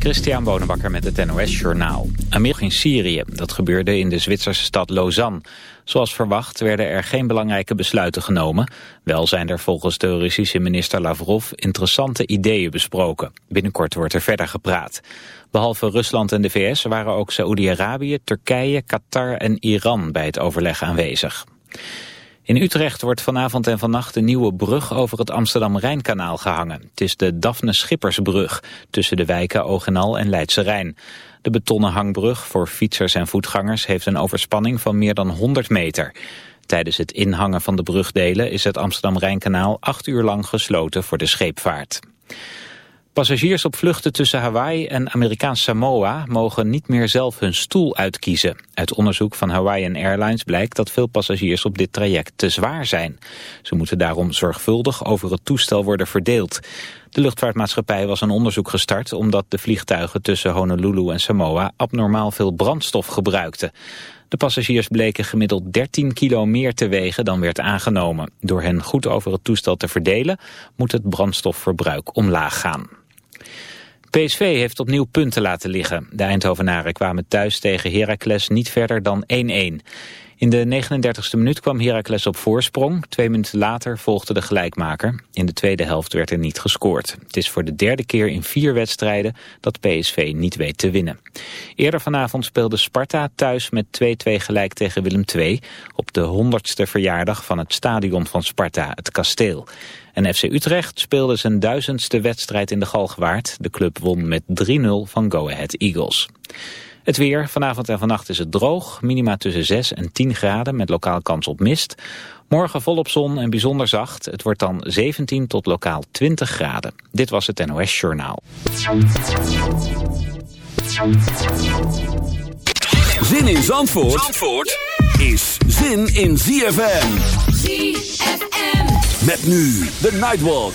Christian Bonenbakker met het NOS Journaal. Amerika in Syrië. Dat gebeurde in de Zwitserse stad Lausanne. Zoals verwacht werden er geen belangrijke besluiten genomen. Wel zijn er volgens de Russische minister Lavrov interessante ideeën besproken. Binnenkort wordt er verder gepraat. Behalve Rusland en de VS waren ook Saoedi-Arabië, Turkije, Qatar en Iran bij het overleg aanwezig. In Utrecht wordt vanavond en vannacht een nieuwe brug over het Amsterdam-Rijnkanaal gehangen. Het is de Daphne Schippersbrug tussen de wijken Ogenal en Leidse Rijn. De betonnen hangbrug voor fietsers en voetgangers heeft een overspanning van meer dan 100 meter. Tijdens het inhangen van de brugdelen is het Amsterdam-Rijnkanaal acht uur lang gesloten voor de scheepvaart. Passagiers op vluchten tussen Hawaii en Amerikaans Samoa mogen niet meer zelf hun stoel uitkiezen. Uit onderzoek van Hawaiian Airlines blijkt dat veel passagiers op dit traject te zwaar zijn. Ze moeten daarom zorgvuldig over het toestel worden verdeeld. De luchtvaartmaatschappij was een onderzoek gestart omdat de vliegtuigen tussen Honolulu en Samoa abnormaal veel brandstof gebruikten. De passagiers bleken gemiddeld 13 kilo meer te wegen dan werd aangenomen. Door hen goed over het toestel te verdelen moet het brandstofverbruik omlaag gaan. PSV heeft opnieuw punten laten liggen. De Eindhovenaren kwamen thuis tegen Heracles niet verder dan 1-1. In de 39e minuut kwam Heracles op voorsprong. Twee minuten later volgde de gelijkmaker. In de tweede helft werd er niet gescoord. Het is voor de derde keer in vier wedstrijden dat PSV niet weet te winnen. Eerder vanavond speelde Sparta thuis met 2-2 gelijk tegen Willem II... op de 100ste verjaardag van het stadion van Sparta, het Kasteel. En FC Utrecht speelde zijn duizendste wedstrijd in de Galgenwaard. De club won met 3-0 van Go Ahead Eagles. Het weer, vanavond en vannacht is het droog. Minima tussen 6 en 10 graden met lokaal kans op mist. Morgen volop zon en bijzonder zacht. Het wordt dan 17 tot lokaal 20 graden. Dit was het NOS Journaal. Zin in Zandvoort, Zandvoort is zin in ZFM. ZFM. Met nu de Nightwalk.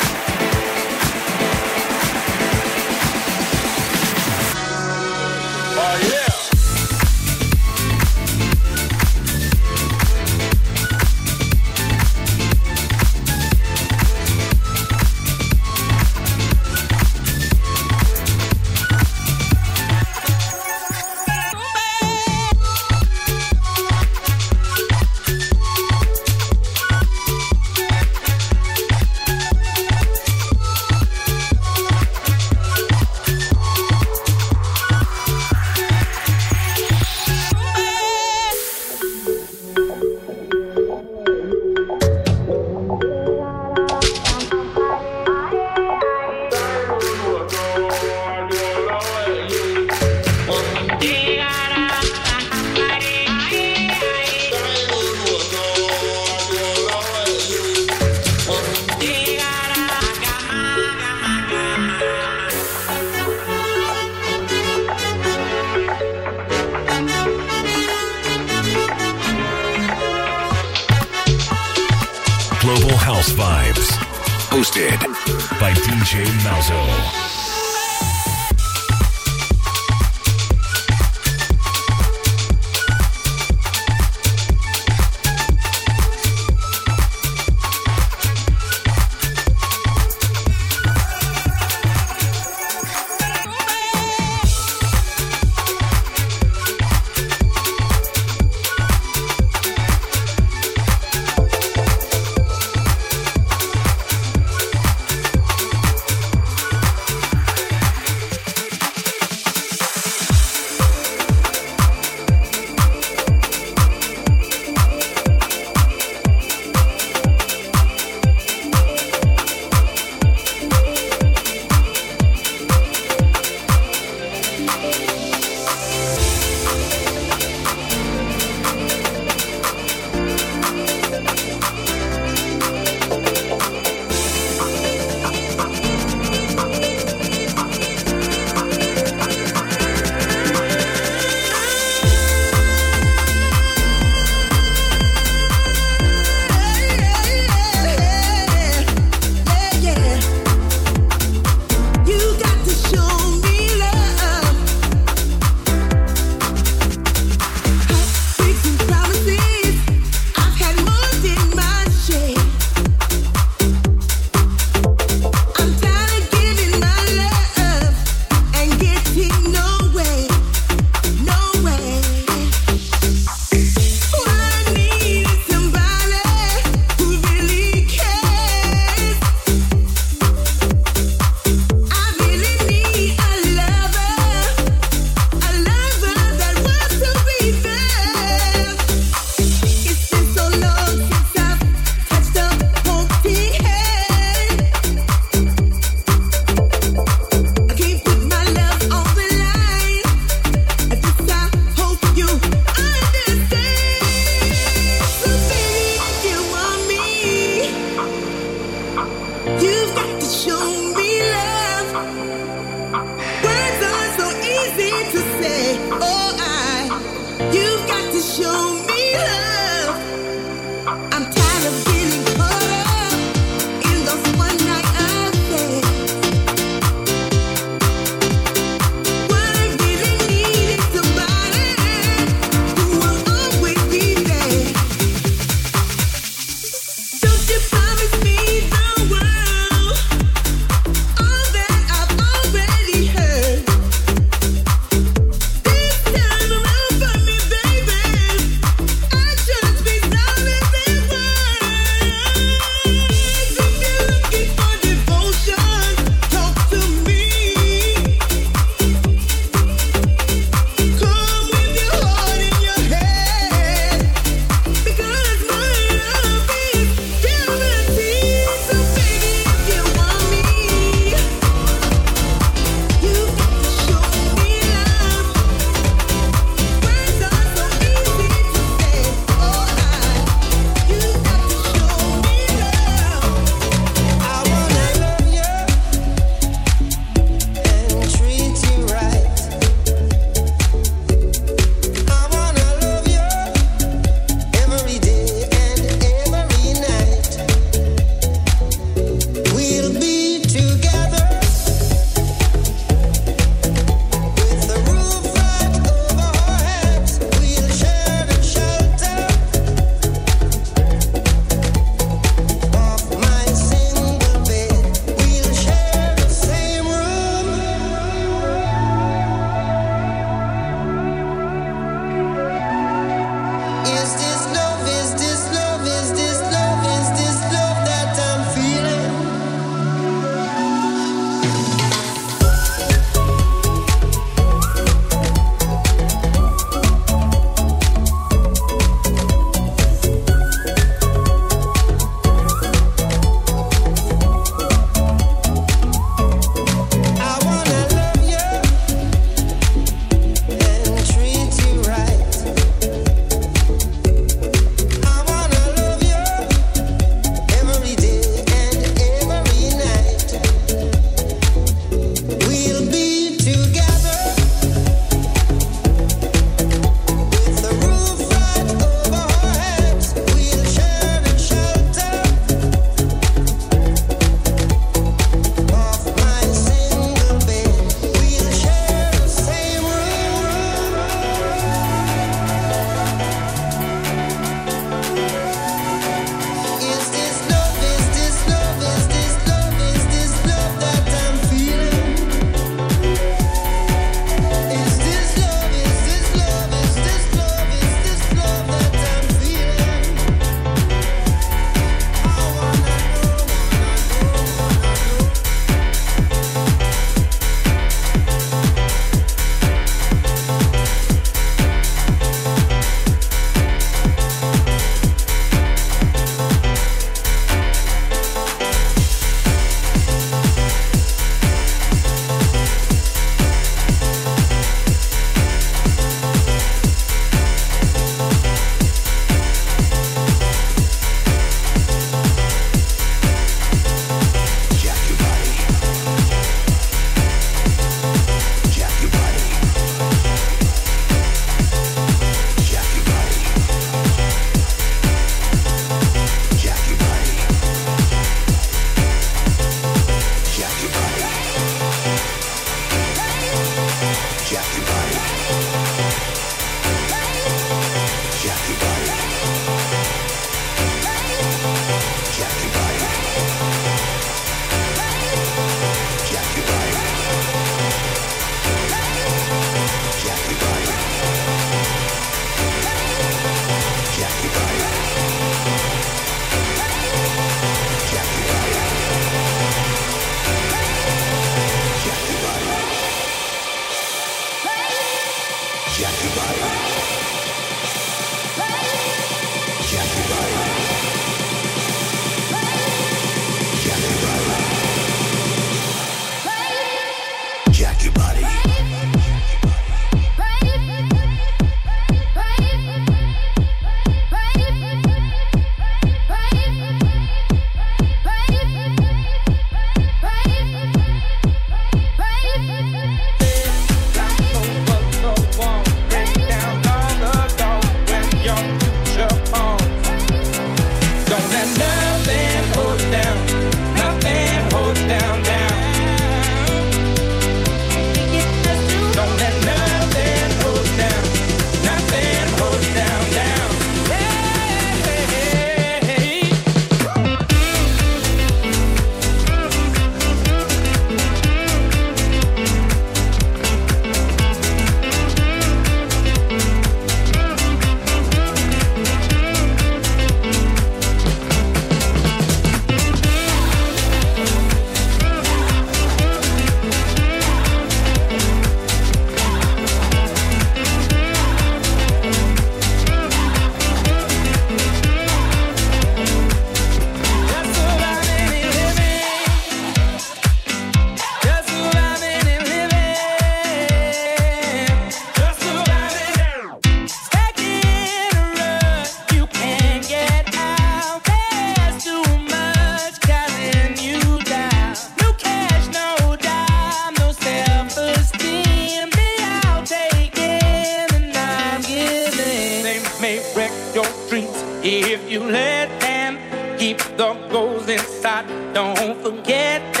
dog goes inside. Don't forget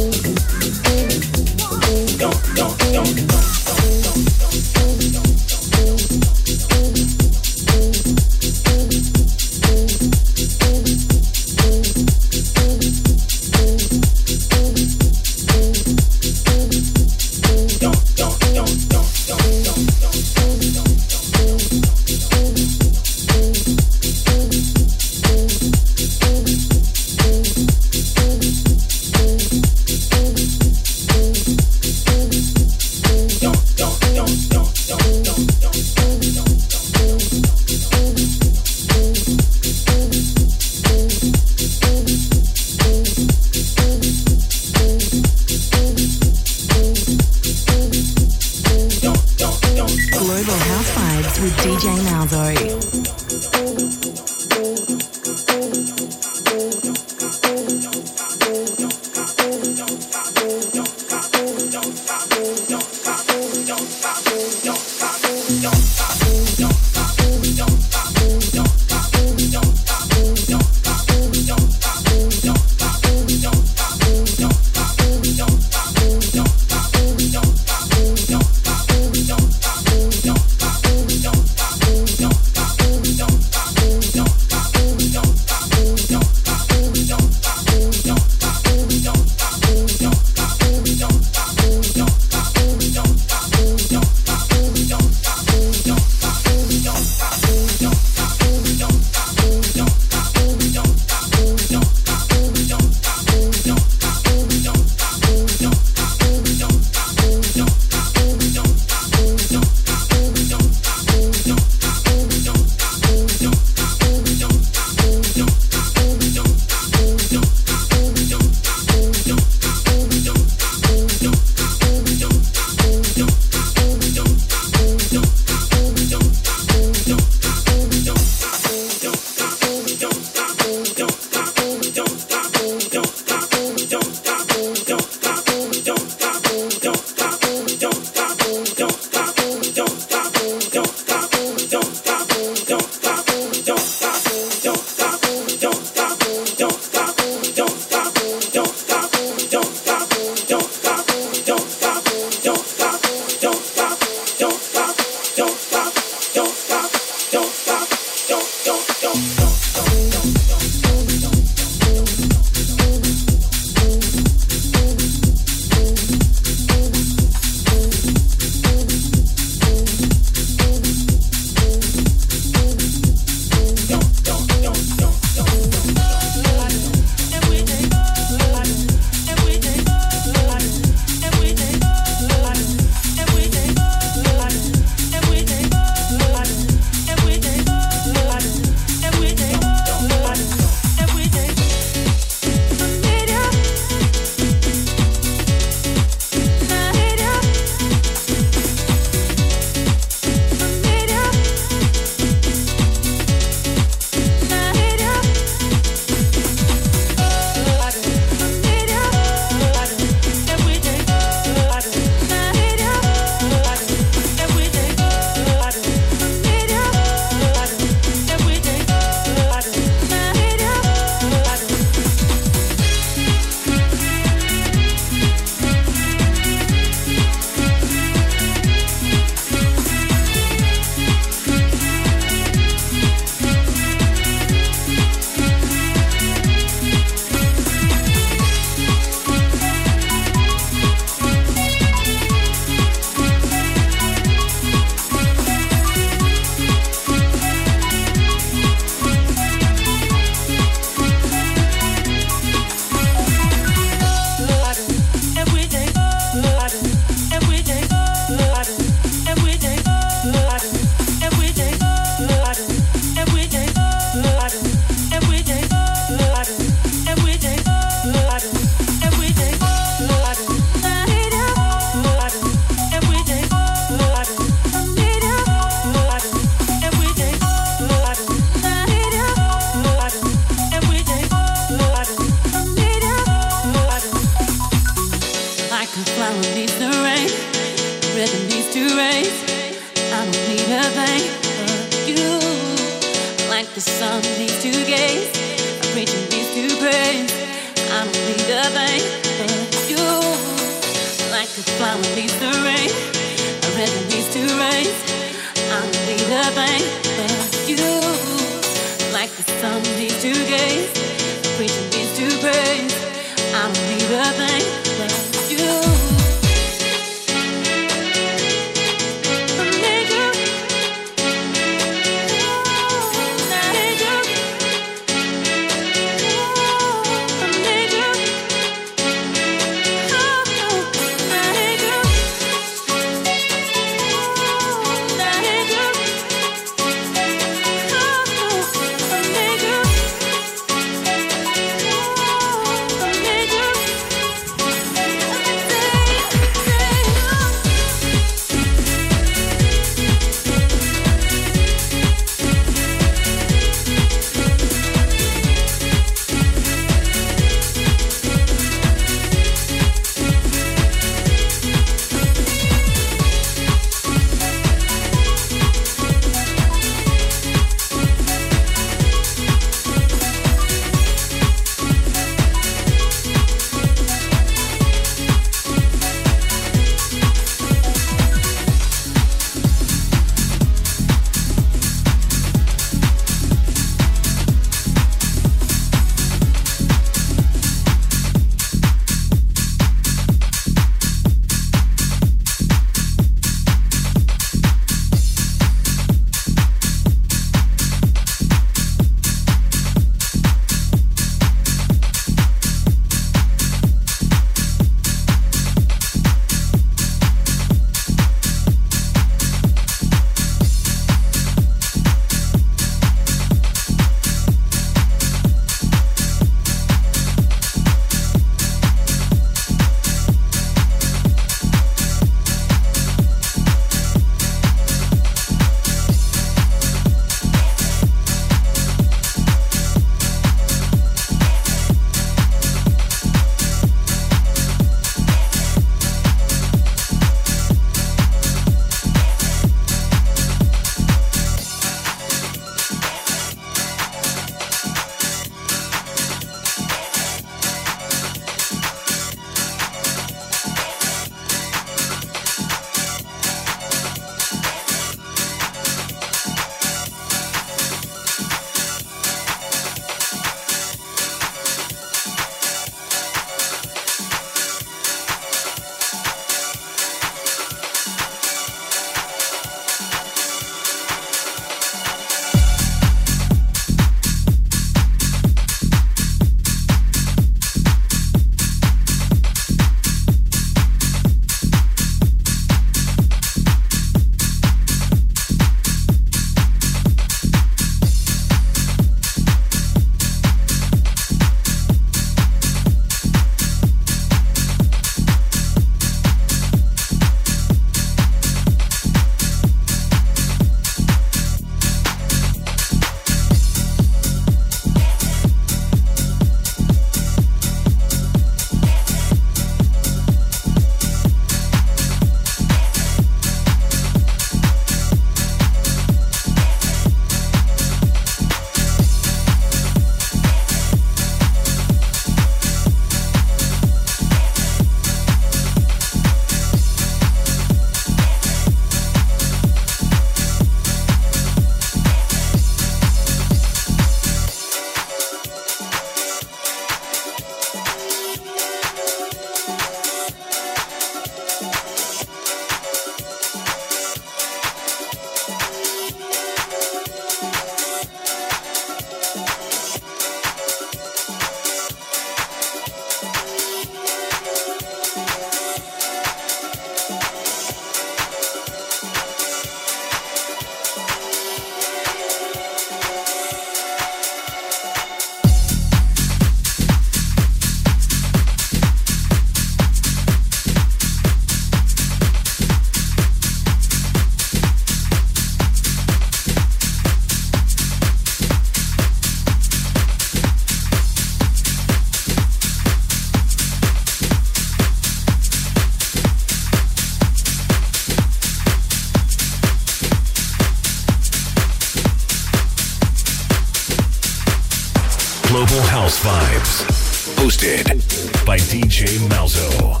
by DJ Malzo.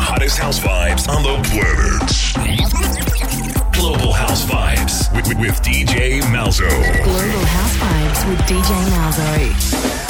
Hottest house vibes on the planet. Global House Vibes with, with, with DJ Malzo. Global House Vibes with DJ Malzo.